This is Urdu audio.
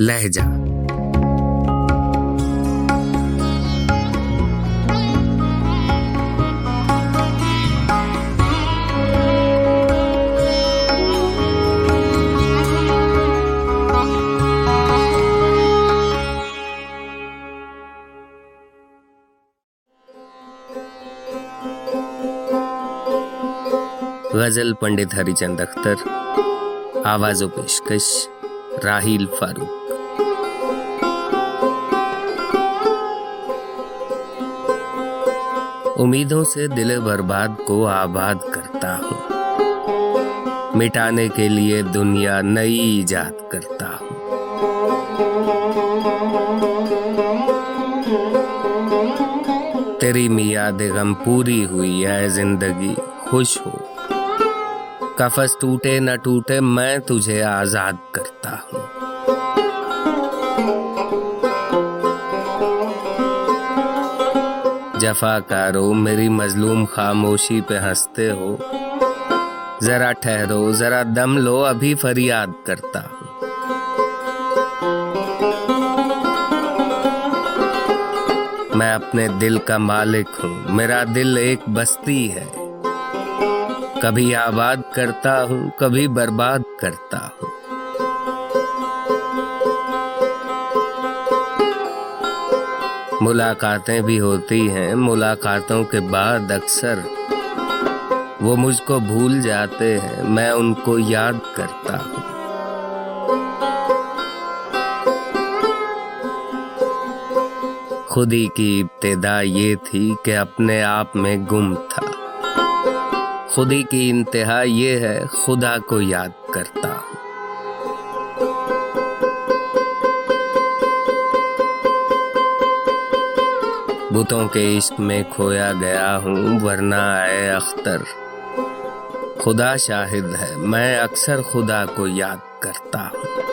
لہجہ۔ غزل پنڈت ہری چند اختر آواز و پیشکش راہیل فاروق۔ امیدوں سے دل برباد کو آباد کرتا ہوں۔ مٹانے کے لیے دنیا نئی ایجاد کرتا ہوں۔ تیری میاد غم پوری ہوئی ہے زندگی، خوش ہو۔ کفس ٹوٹے نہ ٹوٹے میں تجھے آزاد کرتا ہوں۔ جفا کارو میری مظلوم خاموشی پہ ہنستے ہو۔ ذرا ٹھہرو، ذرا دم لو، ابھی فریاد کرتا ہوں۔ میں اپنے دل کا مالک ہوں، میرا دل ایک بستی ہے۔ کبھی آباد کرتا ہوں، کبھی برباد کرتا ہوں۔ ملاقاتیں بھی ہوتی ہیں۔ ملاقاتوں کے بعد اکثر وہ مجھ کو بھول جاتے ہیں۔ میں ان کو یاد کرتا ہوں۔ خودی کی ابتدا یہ تھی کہ اپنے آپ میں گم تھا۔ خودی کی انتہا یہ ہے، خدا کو یاد کرتا ہوں۔ بتوں کے عشق میں کھویا گیا ہوں، ورنہ اے اختر، خدا شاہد ہے۔ میں اکثر خدا کو یاد کرتا ہوں۔